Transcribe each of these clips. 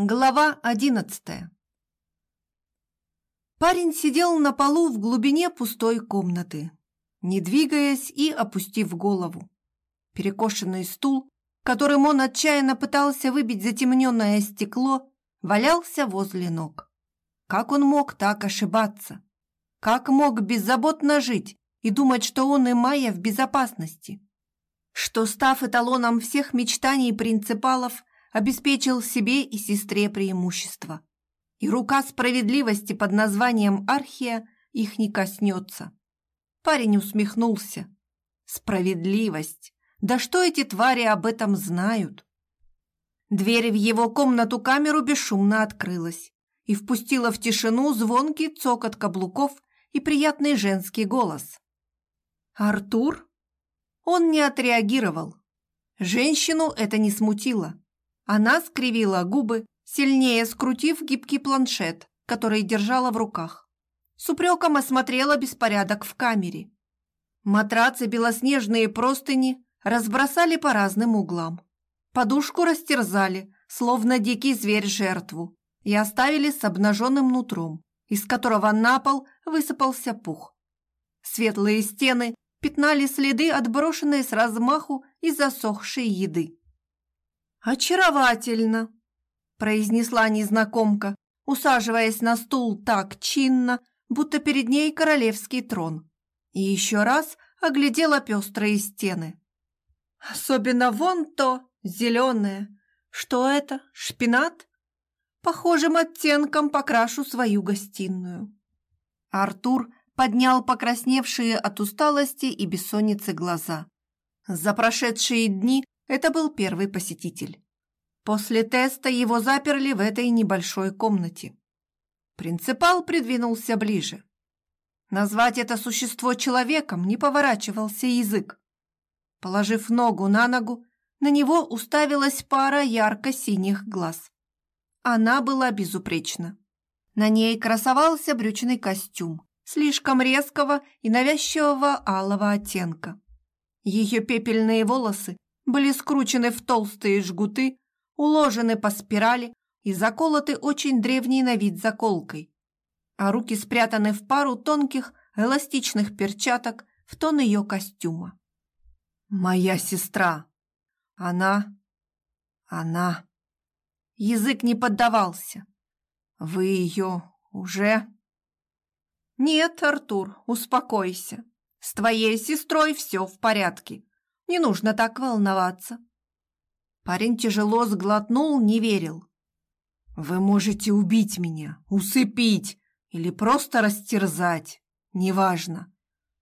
Глава одиннадцатая Парень сидел на полу в глубине пустой комнаты, не двигаясь и опустив голову. Перекошенный стул, которым он отчаянно пытался выбить затемненное стекло, валялся возле ног. Как он мог так ошибаться? Как мог беззаботно жить и думать, что он и Майя в безопасности? Что, став эталоном всех мечтаний принципалов, обеспечил себе и сестре преимущество. И рука справедливости под названием Архия их не коснется. Парень усмехнулся. Справедливость. Да что эти твари об этом знают? Дверь в его комнату-камеру бесшумно открылась и впустила в тишину звонкий цокот каблуков и приятный женский голос. «Артур?» Он не отреагировал. Женщину это не смутило. Она скривила губы, сильнее скрутив гибкий планшет, который держала в руках. С упреком осмотрела беспорядок в камере. Матрацы, белоснежные простыни разбросали по разным углам. Подушку растерзали, словно дикий зверь жертву, и оставили с обнаженным нутром, из которого на пол высыпался пух. Светлые стены пятнали следы, отброшенные с размаху и засохшей еды. «Очаровательно!» – произнесла незнакомка, усаживаясь на стул так чинно, будто перед ней королевский трон. И еще раз оглядела пестрые стены. «Особенно вон то, зеленое. Что это, шпинат?» Похожим оттенком покрашу свою гостиную. Артур поднял покрасневшие от усталости и бессонницы глаза. За прошедшие дни это был первый посетитель. После теста его заперли в этой небольшой комнате. Принципал придвинулся ближе. Назвать это существо человеком не поворачивался язык. Положив ногу на ногу, на него уставилась пара ярко-синих глаз. Она была безупречна. На ней красовался брючный костюм, слишком резкого и навязчивого алого оттенка. Ее пепельные волосы были скручены в толстые жгуты, уложены по спирали и заколоты очень древней на вид заколкой, а руки спрятаны в пару тонких эластичных перчаток в тон ее костюма. «Моя сестра! Она... она...» Язык не поддавался. «Вы ее уже...» «Нет, Артур, успокойся. С твоей сестрой все в порядке. Не нужно так волноваться. Парень тяжело сглотнул, не верил. Вы можете убить меня, усыпить или просто растерзать, неважно.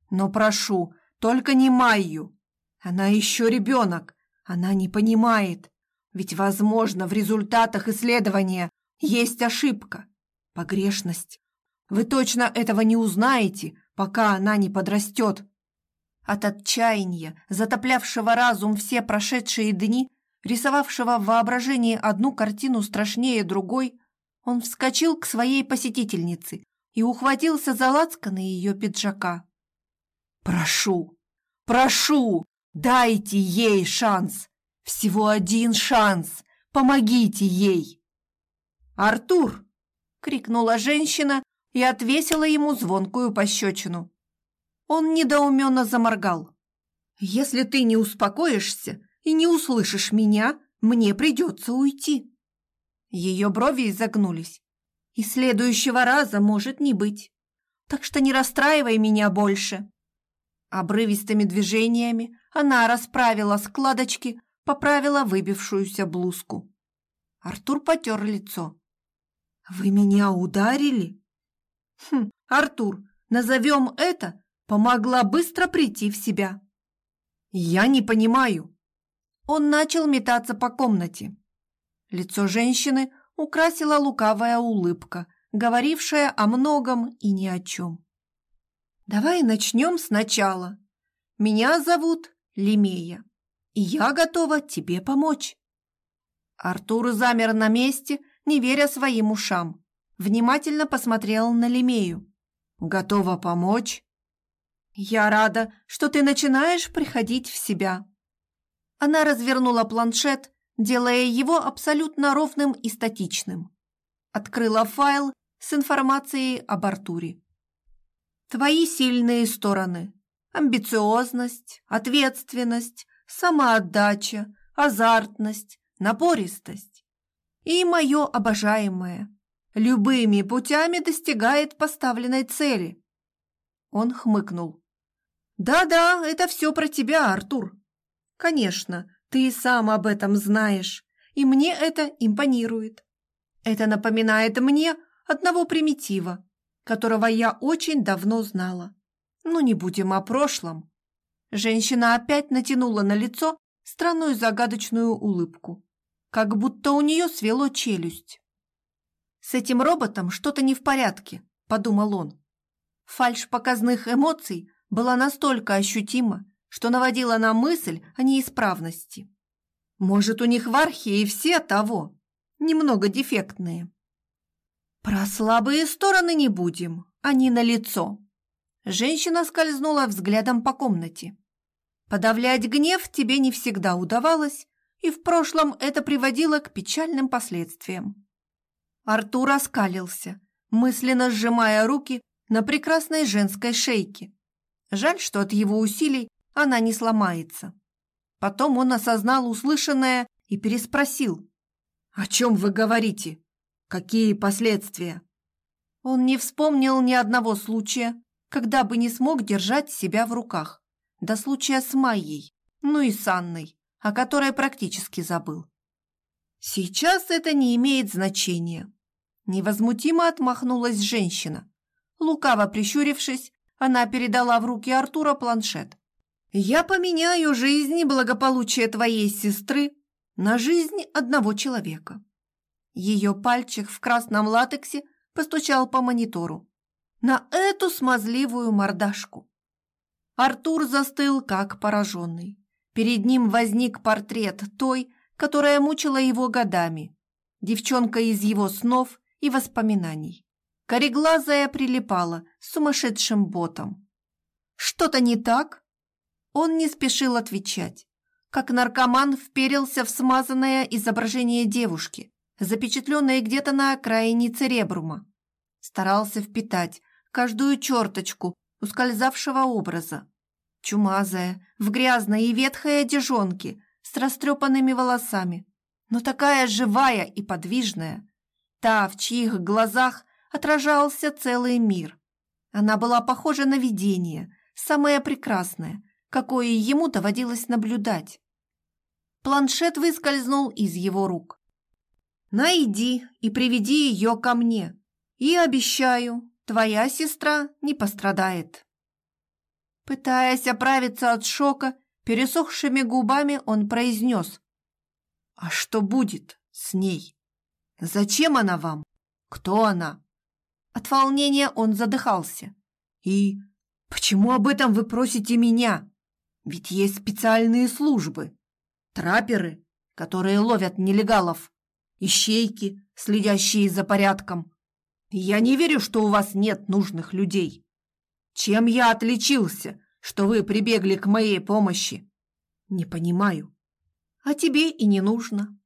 Но прошу, только не Майю. Она еще ребенок, она не понимает. Ведь, возможно, в результатах исследования есть ошибка, погрешность. Вы точно этого не узнаете, пока она не подрастет. От отчаяния, затоплявшего разум все прошедшие дни, рисовавшего в воображении одну картину страшнее другой, он вскочил к своей посетительнице и ухватился за лацканы ее пиджака. «Прошу, прошу, дайте ей шанс! Всего один шанс! Помогите ей!» «Артур!» — крикнула женщина и отвесила ему звонкую пощечину. Он недоуменно заморгал. «Если ты не успокоишься и не услышишь меня, мне придется уйти». Ее брови изогнулись. «И следующего раза может не быть. Так что не расстраивай меня больше». Обрывистыми движениями она расправила складочки, поправила выбившуюся блузку. Артур потер лицо. «Вы меня ударили?» «Хм, Артур, назовем это помогла быстро прийти в себя. «Я не понимаю». Он начал метаться по комнате. Лицо женщины украсила лукавая улыбка, говорившая о многом и ни о чем. «Давай начнем сначала. Меня зовут Лемея, и я готова тебе помочь». Артур замер на месте, не веря своим ушам. Внимательно посмотрел на Лемею. «Готова помочь?» «Я рада, что ты начинаешь приходить в себя». Она развернула планшет, делая его абсолютно ровным и статичным. Открыла файл с информацией об Артуре. Твои сильные стороны – амбициозность, ответственность, самоотдача, азартность, напористость. И мое обожаемое любыми путями достигает поставленной цели. Он хмыкнул. «Да-да, это все про тебя, Артур. Конечно, ты сам об этом знаешь, и мне это импонирует. Это напоминает мне одного примитива, которого я очень давно знала. Ну, не будем о прошлом. Женщина опять натянула на лицо странную загадочную улыбку, как будто у нее свело челюсть. «С этим роботом что-то не в порядке», – подумал он. Фальшь показных эмоций была настолько ощутима, что наводила на мысль о неисправности. Может, у них в архе и все того, немного дефектные. Про слабые стороны не будем, они на лицо. Женщина скользнула взглядом по комнате. Подавлять гнев тебе не всегда удавалось, и в прошлом это приводило к печальным последствиям. Артур оскалился, мысленно сжимая руки на прекрасной женской шейке. Жаль, что от его усилий она не сломается. Потом он осознал услышанное и переспросил. «О чем вы говорите?» Какие последствия? Он не вспомнил ни одного случая, когда бы не смог держать себя в руках. До случая с Майей, ну и с Анной, о которой практически забыл. Сейчас это не имеет значения. Невозмутимо отмахнулась женщина. Лукаво прищурившись, она передала в руки Артура планшет. «Я поменяю жизнь и благополучие твоей сестры на жизнь одного человека. Ее пальчик в красном латексе постучал по монитору. На эту смазливую мордашку. Артур застыл, как пораженный. Перед ним возник портрет той, которая мучила его годами. Девчонка из его снов и воспоминаний. Кореглазая прилипала с сумасшедшим ботом. «Что-то не так?» Он не спешил отвечать. Как наркоман вперился в смазанное изображение девушки, запечатленные где-то на окраине церебрума. Старался впитать каждую черточку ускользавшего образа. Чумазая, в грязной и ветхой одежонке, с растрепанными волосами, но такая живая и подвижная. Та, в чьих глазах отражался целый мир. Она была похожа на видение, самое прекрасное, какое ему доводилось наблюдать. Планшет выскользнул из его рук. Найди и приведи ее ко мне. И обещаю, твоя сестра не пострадает. Пытаясь оправиться от шока, пересохшими губами он произнес. А что будет с ней? Зачем она вам? Кто она? От волнения он задыхался. И почему об этом вы просите меня? Ведь есть специальные службы. Трапперы, которые ловят нелегалов ищейки, следящие за порядком. Я не верю, что у вас нет нужных людей. Чем я отличился, что вы прибегли к моей помощи? Не понимаю. А тебе и не нужно.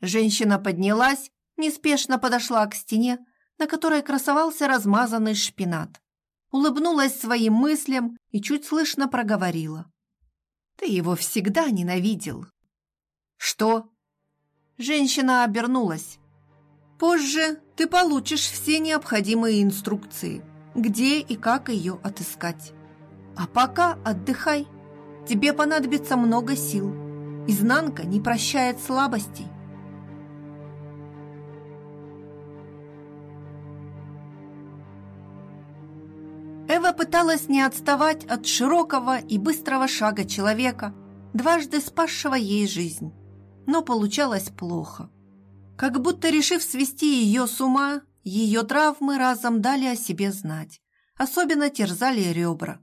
Женщина поднялась, неспешно подошла к стене, на которой красовался размазанный шпинат. Улыбнулась своим мыслям и чуть слышно проговорила. Ты его всегда ненавидел. Что? Женщина обернулась. «Позже ты получишь все необходимые инструкции, где и как ее отыскать. А пока отдыхай. Тебе понадобится много сил. Изнанка не прощает слабостей». Пыталась не отставать от широкого и быстрого шага человека, дважды спасшего ей жизнь но получалось плохо. Как будто решив свести ее с ума, ее травмы разом дали о себе знать. Особенно терзали ребра.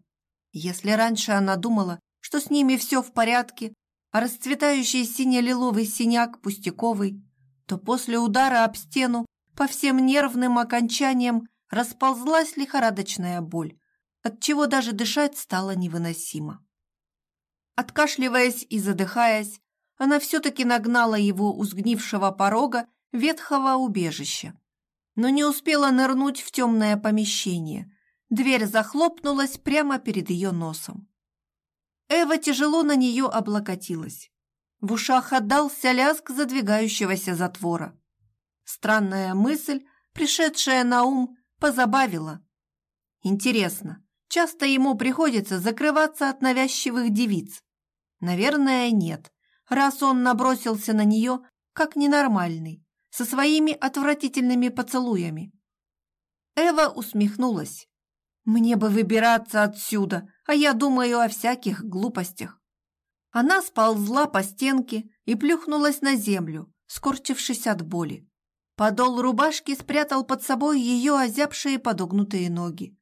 Если раньше она думала, что с ними все в порядке, а расцветающий сине-лиловый синяк пустяковый, то после удара об стену по всем нервным окончаниям расползлась лихорадочная боль, от чего даже дышать стало невыносимо. Откашливаясь и задыхаясь, она все-таки нагнала его у сгнившего порога ветхого убежища. Но не успела нырнуть в темное помещение. Дверь захлопнулась прямо перед ее носом. Эва тяжело на нее облокотилась. В ушах отдался лязг задвигающегося затвора. Странная мысль, пришедшая на ум, позабавила. Интересно, часто ему приходится закрываться от навязчивых девиц? Наверное, нет, раз он набросился на нее как ненормальный, со своими отвратительными поцелуями. Эва усмехнулась. «Мне бы выбираться отсюда, а я думаю о всяких глупостях». Она сползла по стенке и плюхнулась на землю, скорчившись от боли. Подол рубашки спрятал под собой ее озябшие подогнутые ноги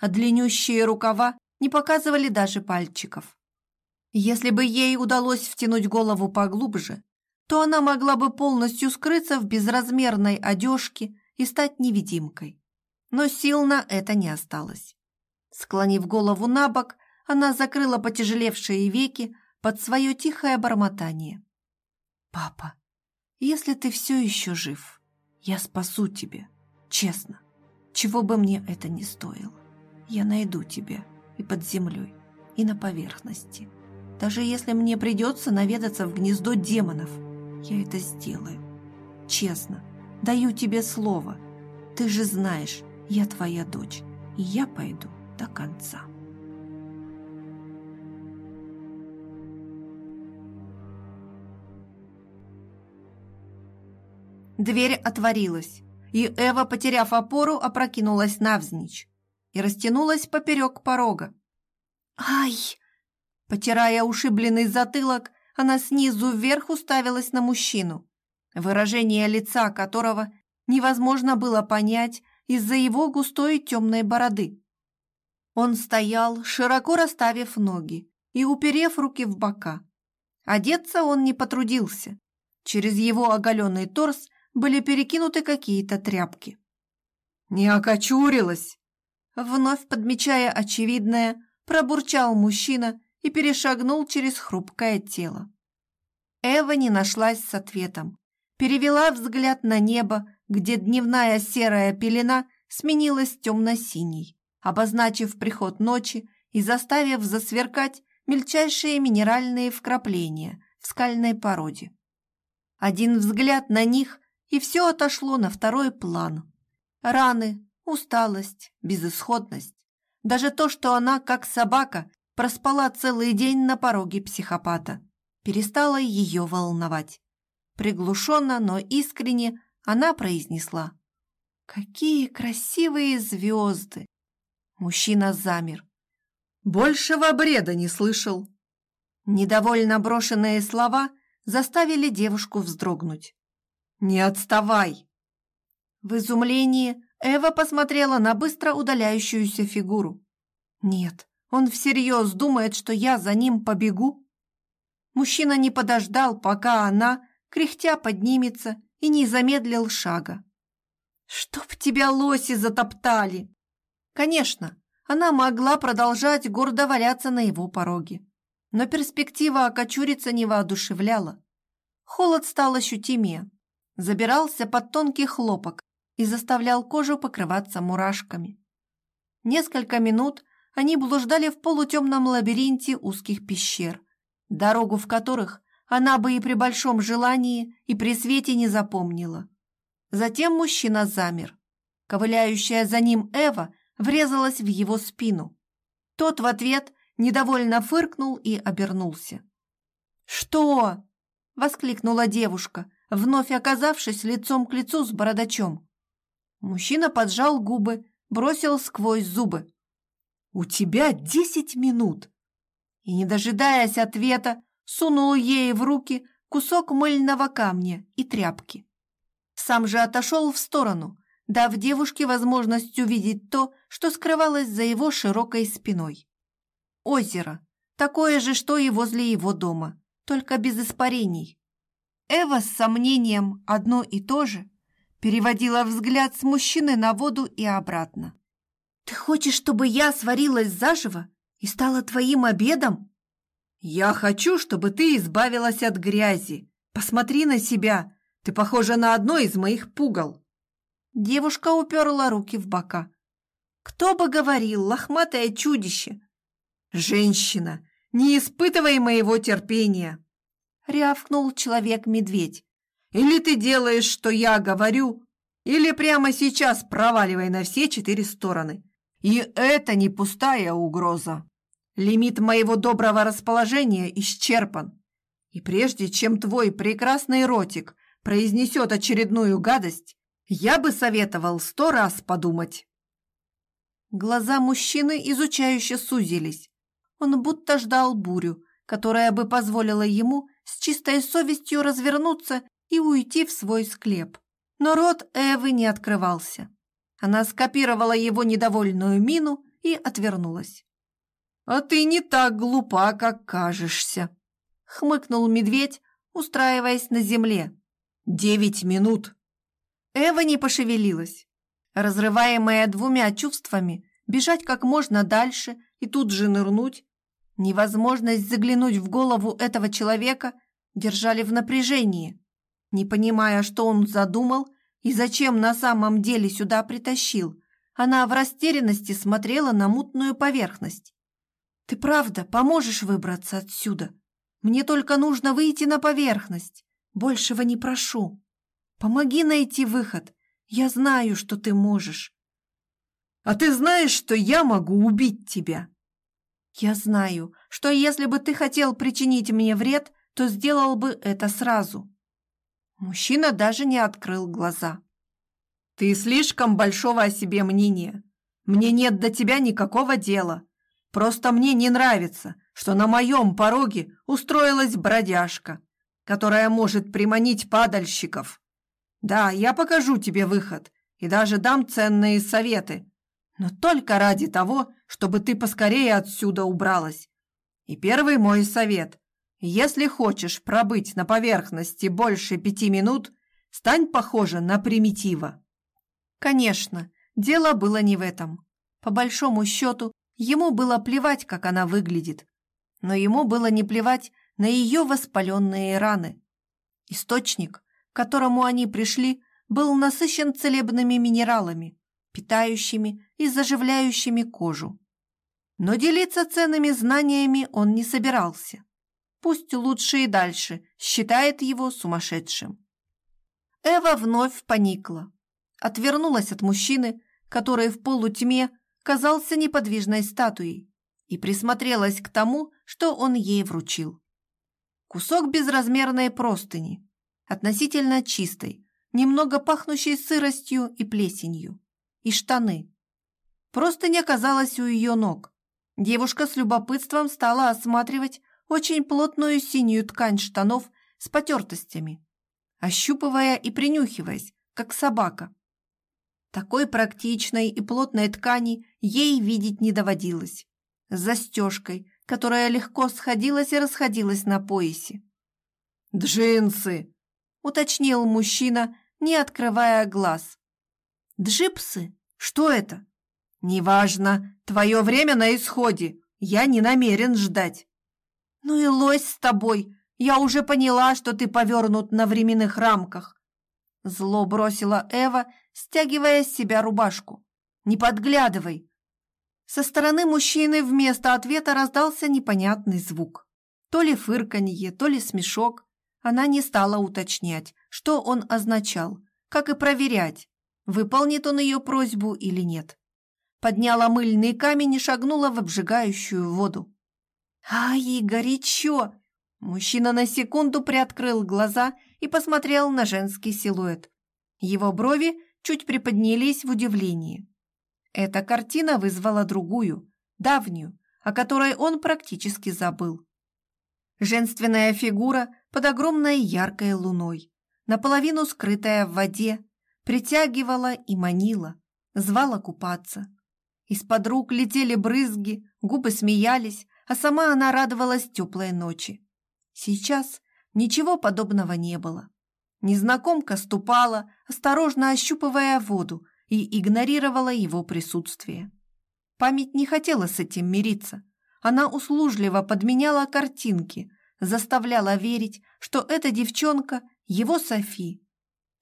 а длиннющие рукава не показывали даже пальчиков. Если бы ей удалось втянуть голову поглубже, то она могла бы полностью скрыться в безразмерной одежке и стать невидимкой. Но сил на это не осталось. Склонив голову на бок, она закрыла потяжелевшие веки под свое тихое бормотание. «Папа, если ты все еще жив, я спасу тебя, честно, чего бы мне это ни стоило. Я найду тебя и под землей, и на поверхности. Даже если мне придется наведаться в гнездо демонов, я это сделаю. Честно, даю тебе слово. Ты же знаешь, я твоя дочь, и я пойду до конца. Дверь отворилась, и Эва, потеряв опору, опрокинулась навзничь и растянулась поперек порога. «Ай!» Потирая ушибленный затылок, она снизу вверх уставилась на мужчину, выражение лица которого невозможно было понять из-за его густой темной бороды. Он стоял, широко расставив ноги и уперев руки в бока. Одеться он не потрудился. Через его оголенный торс были перекинуты какие-то тряпки. «Не окочурилась!» Вновь подмечая очевидное, пробурчал мужчина и перешагнул через хрупкое тело. Эва не нашлась с ответом. Перевела взгляд на небо, где дневная серая пелена сменилась темно-синей, обозначив приход ночи и заставив засверкать мельчайшие минеральные вкрапления в скальной породе. Один взгляд на них, и все отошло на второй план. Раны, Усталость, безысходность. Даже то, что она, как собака, проспала целый день на пороге психопата, перестало ее волновать. Приглушенно, но искренне она произнесла. «Какие красивые звезды!» Мужчина замер. «Большего бреда не слышал!» Недовольно брошенные слова заставили девушку вздрогнуть. «Не отставай!» В изумлении Эва посмотрела на быстро удаляющуюся фигуру. «Нет, он всерьез думает, что я за ним побегу?» Мужчина не подождал, пока она, кряхтя, поднимется и не замедлил шага. «Чтоб тебя лоси затоптали!» Конечно, она могла продолжать гордо валяться на его пороге. Но перспектива окочуриться не воодушевляла. Холод стал ощутимее. Забирался под тонкий хлопок, и заставлял кожу покрываться мурашками. Несколько минут они блуждали в полутемном лабиринте узких пещер, дорогу в которых она бы и при большом желании, и при свете не запомнила. Затем мужчина замер. Ковыляющая за ним Эва врезалась в его спину. Тот в ответ недовольно фыркнул и обернулся. «Что?» — воскликнула девушка, вновь оказавшись лицом к лицу с бородачом. Мужчина поджал губы, бросил сквозь зубы. «У тебя десять минут!» И, не дожидаясь ответа, сунул ей в руки кусок мыльного камня и тряпки. Сам же отошел в сторону, дав девушке возможность увидеть то, что скрывалось за его широкой спиной. Озеро, такое же, что и возле его дома, только без испарений. Эва с сомнением одно и то же переводила взгляд с мужчины на воду и обратно. «Ты хочешь, чтобы я сварилась заживо и стала твоим обедом?» «Я хочу, чтобы ты избавилась от грязи. Посмотри на себя. Ты похожа на одно из моих пугал». Девушка уперла руки в бока. «Кто бы говорил, лохматое чудище!» «Женщина, не испытывай моего терпения!» Рявкнул человек-медведь. «Или ты делаешь, что я говорю, или прямо сейчас проваливай на все четыре стороны. И это не пустая угроза. Лимит моего доброго расположения исчерпан. И прежде чем твой прекрасный ротик произнесет очередную гадость, я бы советовал сто раз подумать. Глаза мужчины изучающе сузились. Он будто ждал бурю, которая бы позволила ему с чистой совестью развернуться и уйти в свой склеп. Но рот Эвы не открывался. Она скопировала его недовольную мину и отвернулась. «А ты не так глупа, как кажешься», — хмыкнул медведь, устраиваясь на земле. «Девять минут». Эва не пошевелилась. Разрываемая двумя чувствами, бежать как можно дальше и тут же нырнуть, невозможность заглянуть в голову этого человека держали в напряжении, не понимая, что он задумал и зачем на самом деле сюда притащил, она в растерянности смотрела на мутную поверхность. «Ты правда поможешь выбраться отсюда? Мне только нужно выйти на поверхность. Большего не прошу. Помоги найти выход. Я знаю, что ты можешь». «А ты знаешь, что я могу убить тебя?» «Я знаю, что если бы ты хотел причинить мне вред, то сделал бы это сразу. Мужчина даже не открыл глаза. «Ты слишком большого о себе мнения. Мне нет до тебя никакого дела. Просто мне не нравится, что на моем пороге устроилась бродяжка, которая может приманить падальщиков. Да, я покажу тебе выход и даже дам ценные советы, но только ради того, чтобы ты поскорее отсюда убралась. И первый мой совет если хочешь пробыть на поверхности больше пяти минут, стань похожа на примитива. Конечно, дело было не в этом. По большому счету, ему было плевать, как она выглядит. Но ему было не плевать на ее воспаленные раны. Источник, к которому они пришли, был насыщен целебными минералами, питающими и заживляющими кожу. Но делиться ценными знаниями он не собирался. Пусть лучше и дальше считает его сумасшедшим. Эва вновь поникла, отвернулась от мужчины, который в полутьме казался неподвижной статуей, и присмотрелась к тому, что он ей вручил. Кусок безразмерной простыни, относительно чистой, немного пахнущей сыростью и плесенью, и штаны. Простыня оказалась у ее ног. Девушка с любопытством стала осматривать очень плотную синюю ткань штанов с потертостями, ощупывая и принюхиваясь, как собака. Такой практичной и плотной ткани ей видеть не доводилось, с застежкой, которая легко сходилась и расходилась на поясе. «Джинсы!» — уточнил мужчина, не открывая глаз. «Джипсы? Что это?» «Неважно, твое время на исходе, я не намерен ждать». «Ну и лось с тобой! Я уже поняла, что ты повернут на временных рамках!» Зло бросила Эва, стягивая с себя рубашку. «Не подглядывай!» Со стороны мужчины вместо ответа раздался непонятный звук. То ли фырканье, то ли смешок. Она не стала уточнять, что он означал, как и проверять, выполнит он ее просьбу или нет. Подняла мыльный камень и шагнула в обжигающую воду. «Ай, горячо!» Мужчина на секунду приоткрыл глаза и посмотрел на женский силуэт. Его брови чуть приподнялись в удивлении. Эта картина вызвала другую, давнюю, о которой он практически забыл. Женственная фигура под огромной яркой луной, наполовину скрытая в воде, притягивала и манила, звала купаться. Из-под рук летели брызги, губы смеялись, а сама она радовалась теплой ночи. Сейчас ничего подобного не было. Незнакомка ступала, осторожно ощупывая воду, и игнорировала его присутствие. Память не хотела с этим мириться. она услужливо подменяла картинки, заставляла верить, что эта девчонка – его Софи,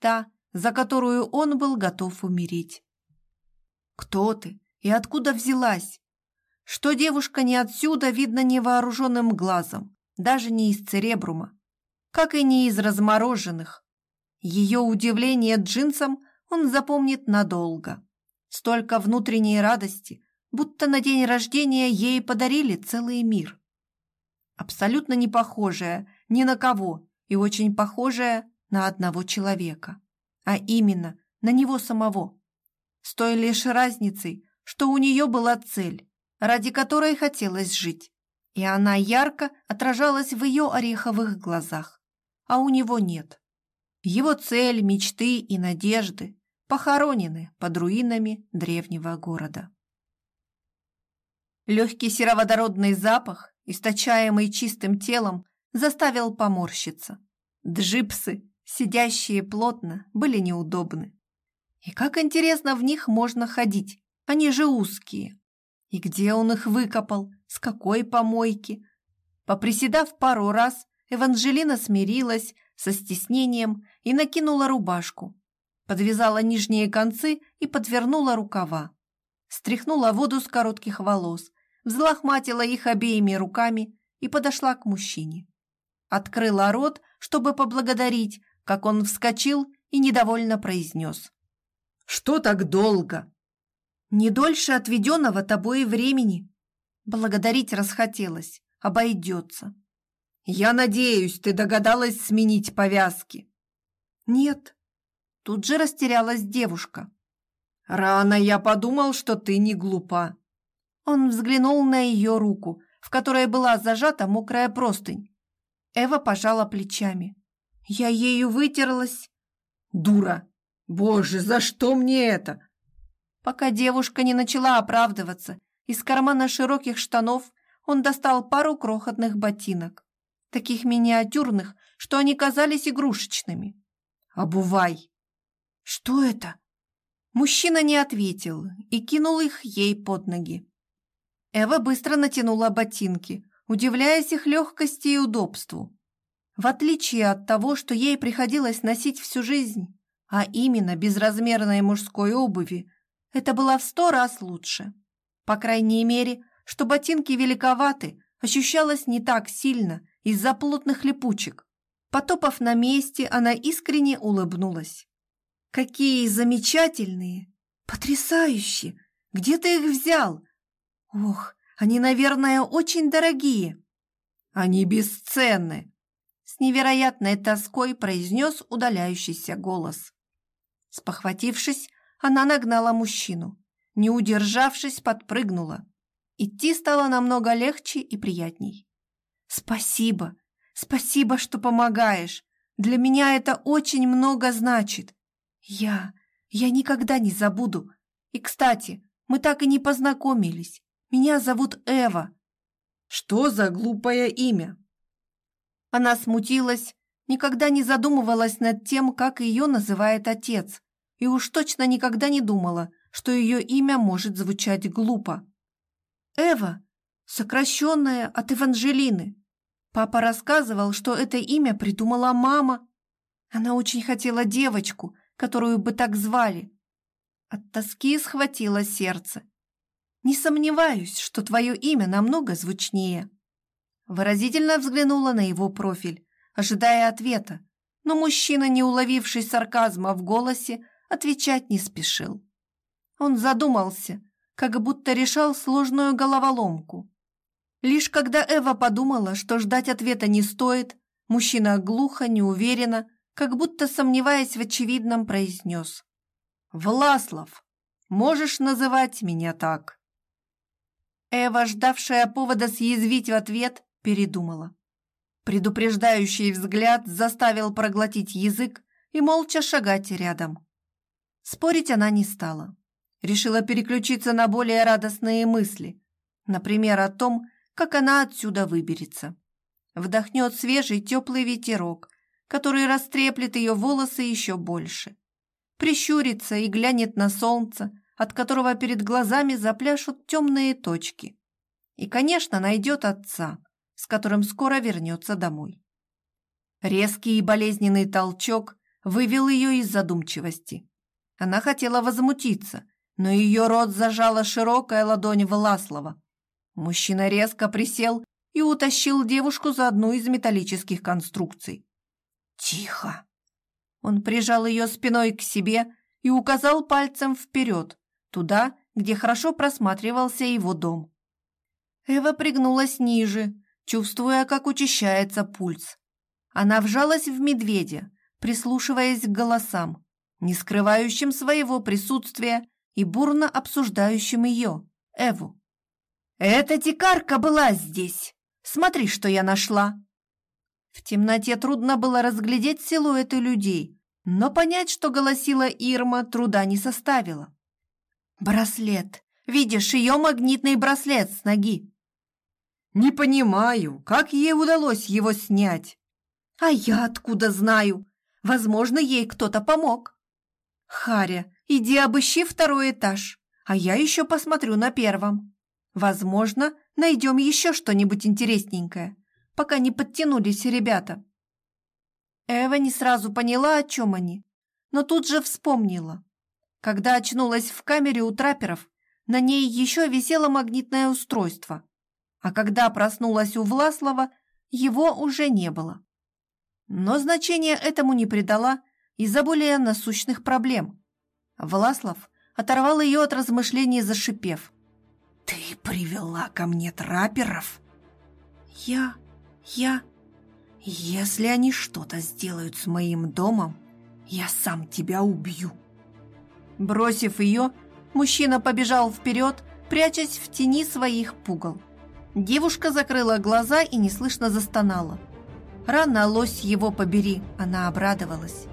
та, за которую он был готов умереть. «Кто ты и откуда взялась?» Что девушка не отсюда, видно невооруженным глазом, даже не из церебрума, как и не из размороженных. Ее удивление джинсам он запомнит надолго. Столько внутренней радости, будто на день рождения ей подарили целый мир. Абсолютно не похожая ни на кого и очень похожая на одного человека, а именно на него самого. С той лишь разницей, что у нее была цель, ради которой хотелось жить, и она ярко отражалась в ее ореховых глазах, а у него нет. Его цель, мечты и надежды похоронены под руинами древнего города. Легкий сероводородный запах, источаемый чистым телом, заставил поморщиться. Джипсы, сидящие плотно, были неудобны. И как интересно в них можно ходить, они же узкие. И где он их выкопал, с какой помойки? Поприседав пару раз, Эванжелина смирилась со стеснением и накинула рубашку, подвязала нижние концы и подвернула рукава. Стряхнула воду с коротких волос, взлохматила их обеими руками и подошла к мужчине. Открыла рот, чтобы поблагодарить, как он вскочил и недовольно произнес. «Что так долго?» «Не дольше отведенного тобой времени». Благодарить расхотелось, обойдется. «Я надеюсь, ты догадалась сменить повязки?» «Нет». Тут же растерялась девушка. «Рано я подумал, что ты не глупа». Он взглянул на ее руку, в которой была зажата мокрая простынь. Эва пожала плечами. Я ею вытерлась. Дура! Боже, за что мне это? Пока девушка не начала оправдываться, из кармана широких штанов он достал пару крохотных ботинок, таких миниатюрных, что они казались игрушечными. «Обувай!» «Что это?» Мужчина не ответил и кинул их ей под ноги. Эва быстро натянула ботинки, удивляясь их легкости и удобству. В отличие от того, что ей приходилось носить всю жизнь, а именно безразмерной мужской обуви, это было в сто раз лучше. По крайней мере, что ботинки великоваты, ощущалось не так сильно из-за плотных липучек. Потопав на месте, она искренне улыбнулась. «Какие замечательные! Потрясающие! Где ты их взял? Ох, они, наверное, очень дорогие. Они бесценны, с невероятной тоской произнес удаляющийся голос. Спохватившись, она нагнала мужчину. Не удержавшись, подпрыгнула. Идти стало намного легче и приятней. «Спасибо! Спасибо, что помогаешь! Для меня это очень много значит! Я... я никогда не забуду! И, кстати, мы так и не познакомились. Меня зовут Эва». «Что за глупое имя?» Она смутилась, никогда не задумывалась над тем, как ее называет отец, и уж точно никогда не думала, что ее имя может звучать глупо. «Эва, сокращенная от Эванжелины. Папа рассказывал, что это имя придумала мама. Она очень хотела девочку, которую бы так звали. От тоски схватило сердце. Не сомневаюсь, что твое имя намного звучнее». Выразительно взглянула на его профиль, ожидая ответа, но мужчина, не уловивший сарказма в голосе, отвечать не спешил. Он задумался, как будто решал сложную головоломку. Лишь когда Эва подумала, что ждать ответа не стоит, мужчина глухо, неуверенно, как будто сомневаясь в очевидном, произнес. «Власлов, можешь называть меня так?» Эва, ждавшая повода съязвить в ответ, передумала. Предупреждающий взгляд заставил проглотить язык и молча шагать рядом. Спорить она не стала. Решила переключиться на более радостные мысли, например, о том, как она отсюда выберется. Вдохнет свежий теплый ветерок, который растреплет ее волосы еще больше. Прищурится и глянет на солнце, от которого перед глазами запляшут темные точки. И, конечно, найдет отца, с которым скоро вернется домой. Резкий и болезненный толчок вывел ее из задумчивости. Она хотела возмутиться, но ее рот зажала широкая ладонь Власлова. Мужчина резко присел и утащил девушку за одну из металлических конструкций. «Тихо!» Он прижал ее спиной к себе и указал пальцем вперед, туда, где хорошо просматривался его дом. Эва пригнулась ниже, чувствуя, как учащается пульс. Она вжалась в медведя, прислушиваясь к голосам, не скрывающим своего присутствия и бурно обсуждающим ее, Эву. «Эта дикарка была здесь! Смотри, что я нашла!» В темноте трудно было разглядеть силуэты людей, но понять, что голосила Ирма, труда не составило. «Браслет! Видишь, ее магнитный браслет с ноги!» «Не понимаю, как ей удалось его снять?» «А я откуда знаю? Возможно, ей кто-то помог». «Харя, иди обыщи второй этаж, а я еще посмотрю на первом. Возможно, найдем еще что-нибудь интересненькое, пока не подтянулись ребята». Эва не сразу поняла, о чем они, но тут же вспомнила. Когда очнулась в камере у траперов, на ней еще висело магнитное устройство, а когда проснулась у Власлова, его уже не было. Но значения этому не придала из-за более насущных проблем. Власлов оторвал ее от размышлений, зашипев. «Ты привела ко мне траперов?» «Я... я...» «Если они что-то сделают с моим домом, я сам тебя убью!» Бросив ее, мужчина побежал вперед, прячась в тени своих пугал. Девушка закрыла глаза и неслышно застонала. Рано лось его побери, она обрадовалась.